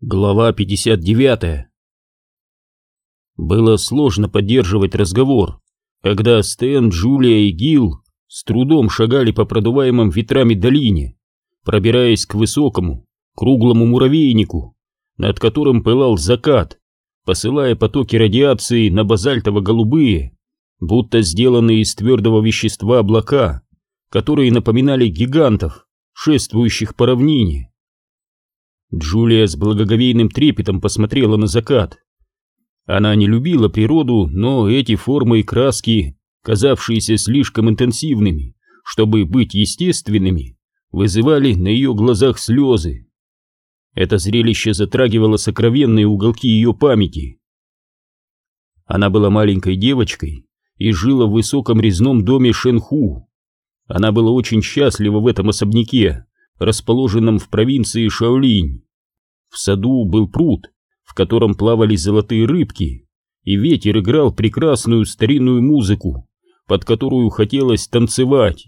Глава 59 Было сложно поддерживать разговор, когда Стэн, Джулия и Гил с трудом шагали по продуваемым ветрами долине, пробираясь к высокому, круглому муравейнику, над которым пылал закат, посылая потоки радиации на базальтово-голубые, будто сделанные из твердого вещества облака, которые напоминали гигантов, шествующих по равнине. Джулия с благоговейным трепетом посмотрела на закат. Она не любила природу, но эти формы и краски, казавшиеся слишком интенсивными, чтобы быть естественными, вызывали на ее глазах слезы. Это зрелище затрагивало сокровенные уголки ее памяти. Она была маленькой девочкой и жила в высоком резном доме Шенху. Она была очень счастлива в этом особняке, расположенном в провинции Шаолинь. В саду был пруд, в котором плавали золотые рыбки, и ветер играл прекрасную старинную музыку, под которую хотелось танцевать.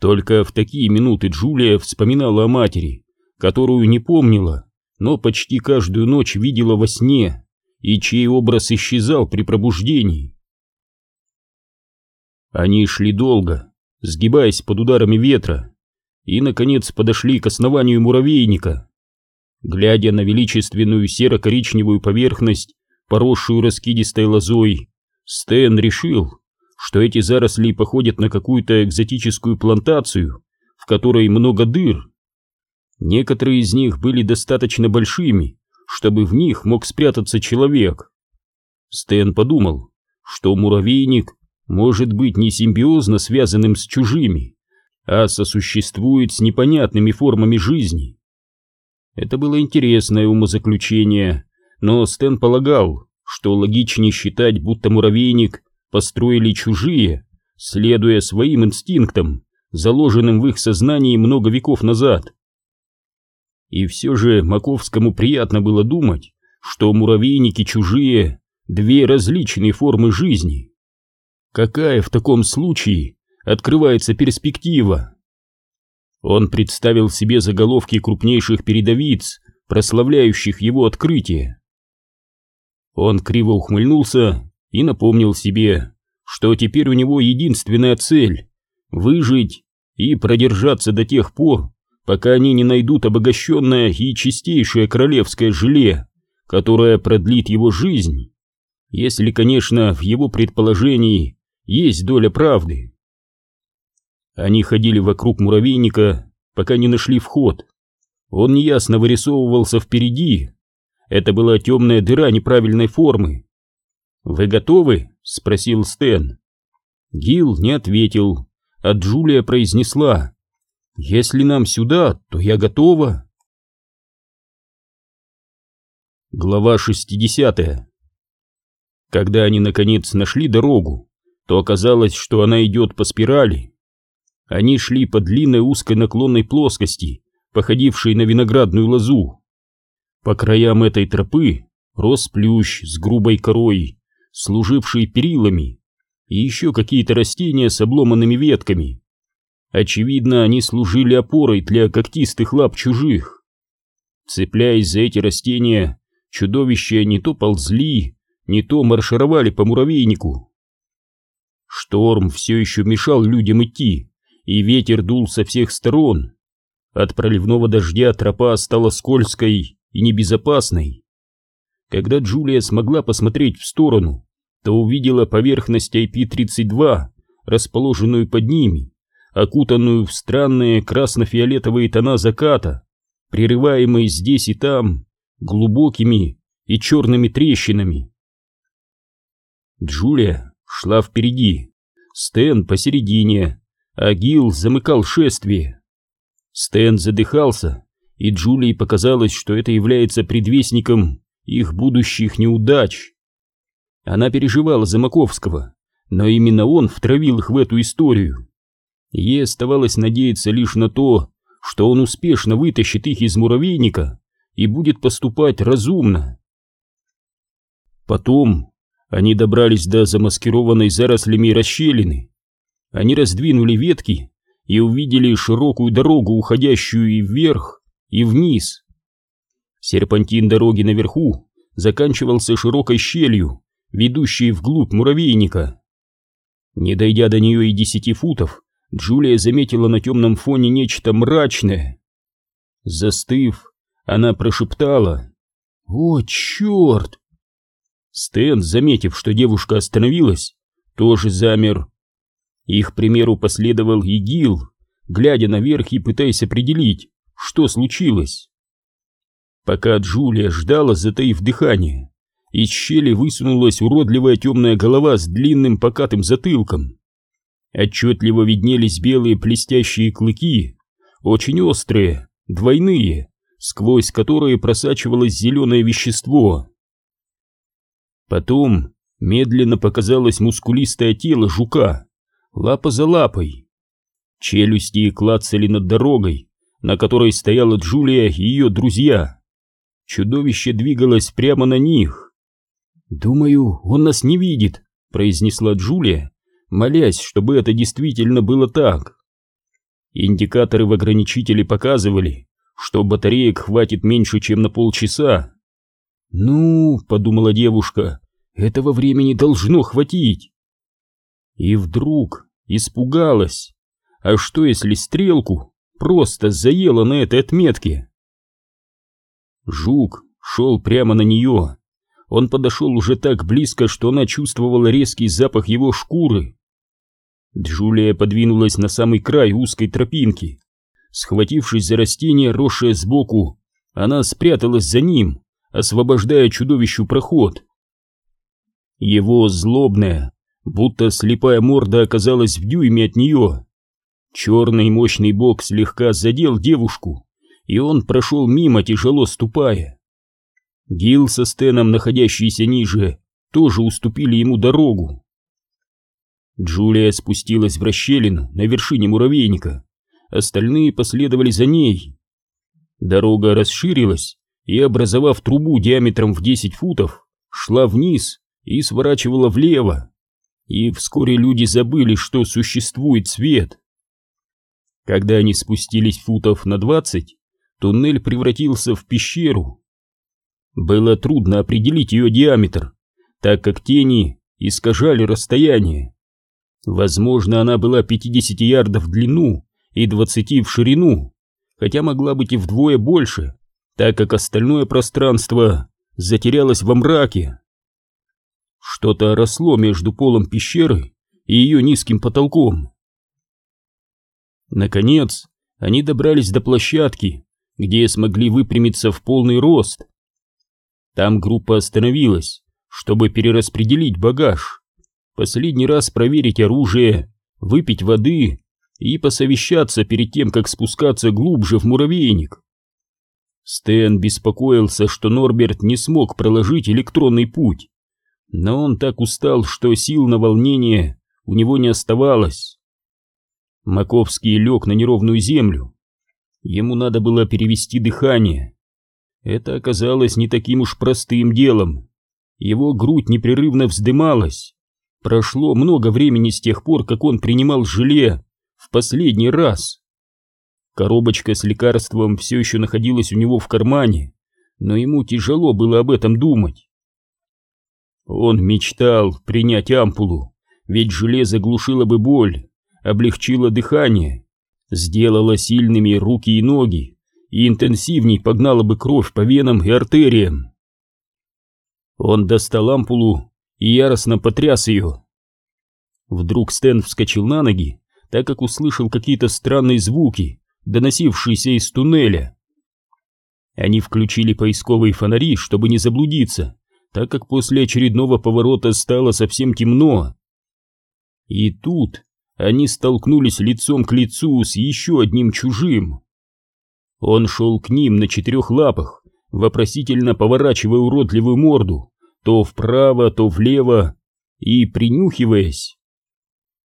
Только в такие минуты Джулия вспоминала о матери, которую не помнила, но почти каждую ночь видела во сне, и чей образ исчезал при пробуждении. Они шли долго, сгибаясь под ударами ветра, и, наконец, подошли к основанию муравейника. Глядя на величественную серо-коричневую поверхность, поросшую раскидистой лозой, Стэн решил, что эти заросли походят на какую-то экзотическую плантацию, в которой много дыр. Некоторые из них были достаточно большими, чтобы в них мог спрятаться человек. Стэн подумал, что муравейник может быть не связанным с чужими, а сосуществует с непонятными формами жизни. Это было интересное умозаключение, но Стэн полагал, что логичнее считать, будто муравейник построили чужие, следуя своим инстинктам, заложенным в их сознании много веков назад. И все же Маковскому приятно было думать, что муравейники чужие — две различные формы жизни. Какая в таком случае открывается перспектива. Он представил себе заголовки крупнейших передовиц, прославляющих его открытие. Он криво ухмыльнулся и напомнил себе, что теперь у него единственная цель — выжить и продержаться до тех пор, пока они не найдут обогащенное и чистейшее королевское желе, которое продлит его жизнь, если, конечно, в его предположении есть доля правды. Они ходили вокруг муравейника, пока не нашли вход. Он неясно вырисовывался впереди. Это была темная дыра неправильной формы. «Вы готовы?» — спросил Стэн. Гил не ответил, а Джулия произнесла. «Если нам сюда, то я готова». Глава 60 Когда они наконец нашли дорогу, то оказалось, что она идет по спирали. Они шли по длинной узкой наклонной плоскости, походившей на виноградную лозу. По краям этой тропы рос плющ с грубой корой, служивший перилами, и еще какие-то растения с обломанными ветками. Очевидно, они служили опорой для когтистых лап чужих. Цепляясь за эти растения, чудовища не то ползли, не то маршировали по муравейнику. Шторм все еще мешал людям идти, и ветер дул со всех сторон. От проливного дождя тропа стала скользкой и небезопасной. Когда Джулия смогла посмотреть в сторону, то увидела поверхность IP-32, расположенную под ними, окутанную в странные красно-фиолетовые тона заката, прерываемые здесь и там глубокими и черными трещинами. Джулия шла впереди, Стэн посередине, Агил замыкал шествие. Стэн задыхался, и Джулии показалось, что это является предвестником их будущих неудач. Она переживала за Маковского, но именно он втравил их в эту историю. Ей оставалось надеяться лишь на то, что он успешно вытащит их из муравейника и будет поступать разумно. Потом они добрались до замаскированной зарослями расщелины, они раздвинули ветки и увидели широкую дорогу, уходящую и вверх, и вниз. Серпантин дороги наверху заканчивался широкой щелью, ведущей вглубь муравейника. Не дойдя до нее и десяти футов, Джулия заметила на темном фоне нечто мрачное. Застыв, она прошептала «О, черт!» Стэн, заметив, что девушка остановилась, тоже замер. Их примеру последовал и Гил, глядя наверх и пытаясь определить, что случилось. Пока Джулия ждала, затаив дыхание, из щели высунулась уродливая темная голова с длинным покатым затылком. Отчетливо виднелись белые блестящие клыки, очень острые, двойные, сквозь которые просачивалось зеленое вещество. Потом медленно показалось мускулистое тело жука, лапа за лапой. Челюсти клацали над дорогой, на которой стояла Джулия и ее друзья. Чудовище двигалось прямо на них. «Думаю, он нас не видит», — произнесла Джулия, молясь, чтобы это действительно было так. Индикаторы в ограничителе показывали, что батареек хватит меньше, чем на полчаса. «Ну», — подумала девушка, — «этого времени должно хватить». И вдруг испугалась. А что, если стрелку просто заела на этой отметке? Жук шел прямо на нее. Он подошел уже так близко, что она чувствовала резкий запах его шкуры. Джулия подвинулась на самый край узкой тропинки. Схватившись за растение, росшее сбоку, она спряталась за ним, освобождая чудовищу проход. Его злобная, будто слепая морда оказалась в дюйме от нее. Черный мощный бок слегка задел девушку, и он прошел мимо, тяжело ступая. Гил со Стеном, находящиеся ниже, тоже уступили ему дорогу. Джулия спустилась в расщелину на вершине муравейника, остальные последовали за ней. Дорога расширилась и, образовав трубу диаметром в 10 футов, шла вниз и сворачивала влево. И вскоре люди забыли, что существует свет. Когда они спустились футов на двадцать, туннель превратился в пещеру. Было трудно определить ее диаметр, так как тени искажали расстояние. Возможно, она была 50 ярдов в длину и 20 в ширину, хотя могла быть и вдвое больше, так как остальное пространство затерялось во мраке. Что-то росло между полом пещеры и ее низким потолком. Наконец, они добрались до площадки, где смогли выпрямиться в полный рост. Там группа остановилась, чтобы перераспределить багаж, последний раз проверить оружие, выпить воды и посовещаться перед тем, как спускаться глубже в муравейник. Стэн беспокоился, что Норберт не смог проложить электронный путь, но он так устал, что сил на волнение у него не оставалось. Маковский лег на неровную землю. Ему надо было перевести дыхание. Это оказалось не таким уж простым делом. Его грудь непрерывно вздымалась. Прошло много времени с тех пор, как он принимал желе в последний раз. Коробочка с лекарством все еще находилась у него в кармане, но ему тяжело было об этом думать. Он мечтал принять ампулу, ведь железо глушило бы боль, облегчило дыхание, сделало сильными руки и ноги и интенсивней погнало бы кровь по венам и артериям. Он достал ампулу и яростно потряс ее. Вдруг Стэн вскочил на ноги, так как услышал какие-то странные звуки, доносившиеся из туннеля. Они включили поисковые фонари, чтобы не заблудиться, так как после очередного поворота стало совсем темно. И тут они столкнулись лицом к лицу с еще одним чужим. Он шел к ним на четырех лапах, вопросительно поворачивая уродливую морду, то вправо, то влево, и принюхиваясь.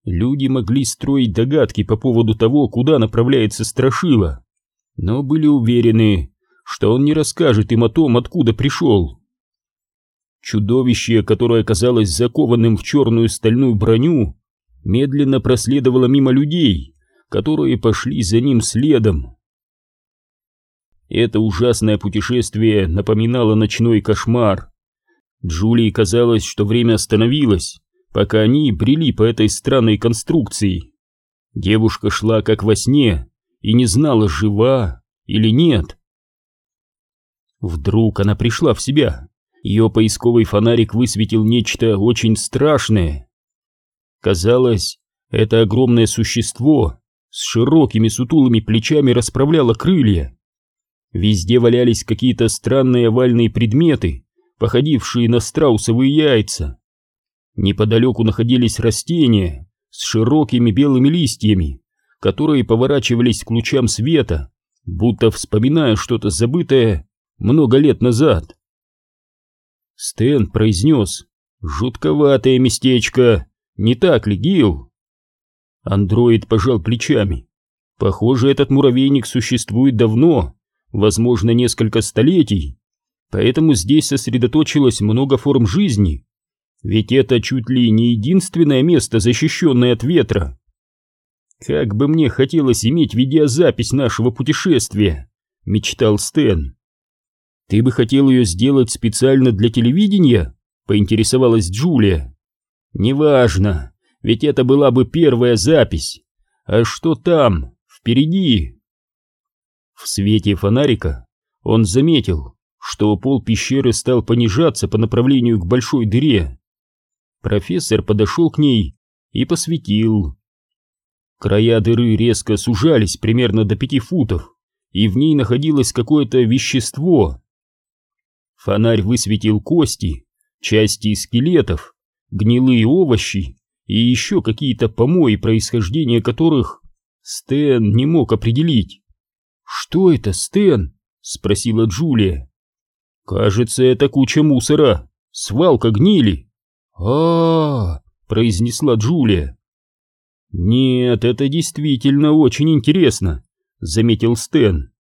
Люди могли строить догадки по поводу того, куда направляется Страшила, но были уверены, что он не расскажет им о том, откуда пришел. Чудовище, которое казалось закованным в черную стальную броню, медленно проследовало мимо людей, которые пошли за ним следом. Это ужасное путешествие напоминало ночной кошмар. Джулии казалось, что время остановилось, пока они брели по этой странной конструкции. Девушка шла как во сне и не знала, жива или нет. Вдруг она пришла в себя. Ее поисковый фонарик высветил нечто очень страшное. Казалось, это огромное существо с широкими сутулыми плечами расправляло крылья. Везде валялись какие-то странные овальные предметы, походившие на страусовые яйца. Неподалеку находились растения с широкими белыми листьями, которые поворачивались к лучам света, будто вспоминая что-то забытое много лет назад. Стэн произнес «Жутковатое местечко, не так ли, Гил?» Андроид пожал плечами. «Похоже, этот муравейник существует давно, возможно, несколько столетий, поэтому здесь сосредоточилось много форм жизни, ведь это чуть ли не единственное место, защищенное от ветра. Как бы мне хотелось иметь видеозапись нашего путешествия, мечтал Стэн. Ты бы хотел ее сделать специально для телевидения? Поинтересовалась Джулия. Неважно, ведь это была бы первая запись. А что там, впереди? В свете фонарика он заметил, что пол пещеры стал понижаться по направлению к большой дыре. Профессор подошел к ней и посветил. Края дыры резко сужались примерно до пяти футов, и в ней находилось какое-то вещество. Фонарь высветил кости, части скелетов, гнилые овощи и еще какие-то помои, происхождение которых Стэн не мог определить. «Что это, Стэн?» — спросила Джулия. «Кажется, это куча мусора, свалка гнили», а, произнесла Джулия. «Нет, это действительно очень интересно», — заметил Стэн.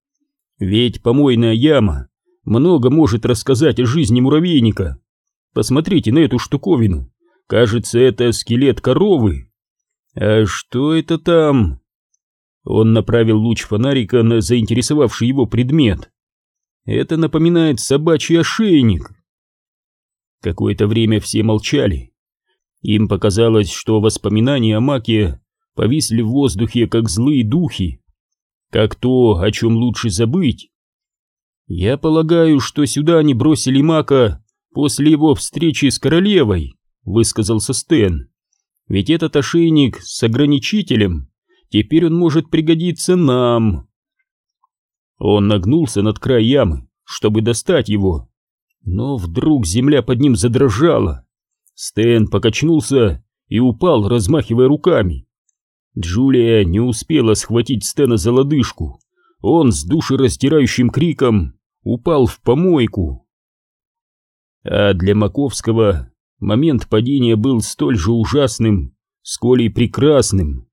«Ведь помойная яма много может рассказать о жизни муравейника. Посмотрите на эту штуковину. Кажется, это скелет коровы. А что это там?» Он направил луч фонарика на заинтересовавший его предмет. «Это напоминает собачий ошейник». Какое-то время все молчали. Им показалось, что воспоминания о Маке повисли в воздухе, как злые духи, как то, о чем лучше забыть. Я полагаю, что сюда они бросили Мака после его встречи с королевой, высказался Стэн. Ведь этот ошейник с ограничителем, теперь он может пригодиться нам. Он нагнулся над край ямы, чтобы достать его, но вдруг земля под ним задрожала. Стэн покачнулся и упал, размахивая руками. Джулия не успела схватить Стэна за лодыжку. Он с душераздирающим криком упал в помойку. А для Маковского момент падения был столь же ужасным, сколь и прекрасным.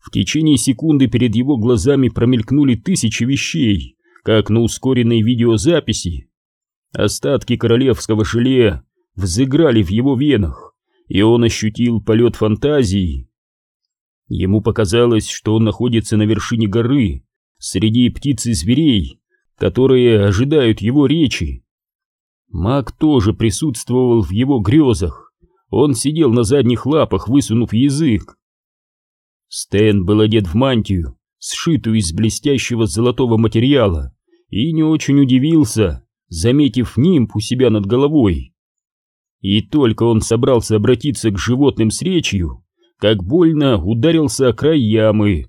В течение секунды перед его глазами промелькнули тысячи вещей, как на ускоренной видеозаписи. Остатки королевского желе взыграли в его венах, и он ощутил полет фантазии. Ему показалось, что он находится на вершине горы, среди птиц и зверей, которые ожидают его речи. Маг тоже присутствовал в его грезах. Он сидел на задних лапах, высунув язык. Стэн был одет в мантию, сшитую из блестящего золотого материала, и не очень удивился, заметив нимб у себя над головой. И только он собрался обратиться к животным с речью, как больно ударился о край ямы.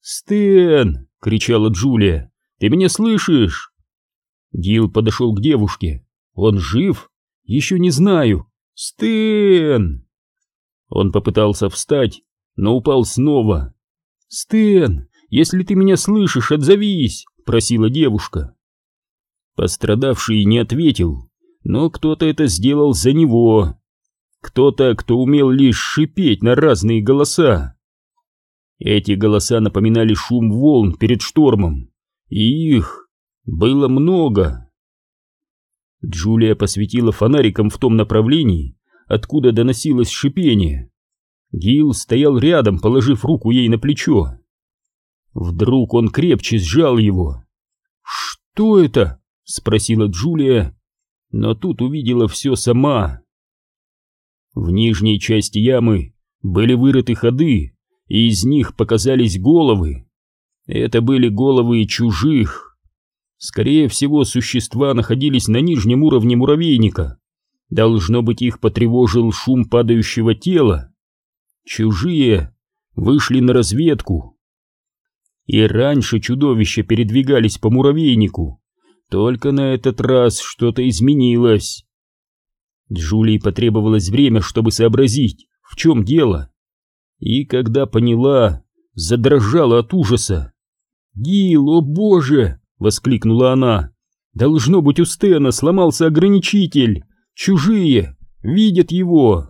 «Стэн!» — кричала Джулия. «Ты меня слышишь?» Гил подошел к девушке. «Он жив? Еще не знаю. Стэн!» Он попытался встать, но упал снова. «Стэн, если ты меня слышишь, отзовись!» — просила девушка. Пострадавший не ответил, но кто-то это сделал за него. Кто-то, кто умел лишь шипеть на разные голоса. Эти голоса напоминали шум волн перед штормом, и их было много. Джулия посветила фонариком в том направлении, откуда доносилось шипение. Гил стоял рядом, положив руку ей на плечо. Вдруг он крепче сжал его. «Что это?» — спросила Джулия, но тут увидела все сама. В нижней части ямы были вырыты ходы, и из них показались головы. Это были головы чужих. Скорее всего, существа находились на нижнем уровне муравейника. Должно быть, их потревожил шум падающего тела. Чужие вышли на разведку. И раньше чудовища передвигались по муравейнику, только на этот раз что-то изменилось. Джулии потребовалось время, чтобы сообразить, в чем дело. И когда поняла, задрожала от ужаса. «Гил, о боже!» — воскликнула она. «Должно быть, у Стена сломался ограничитель! Чужие! Видят его!»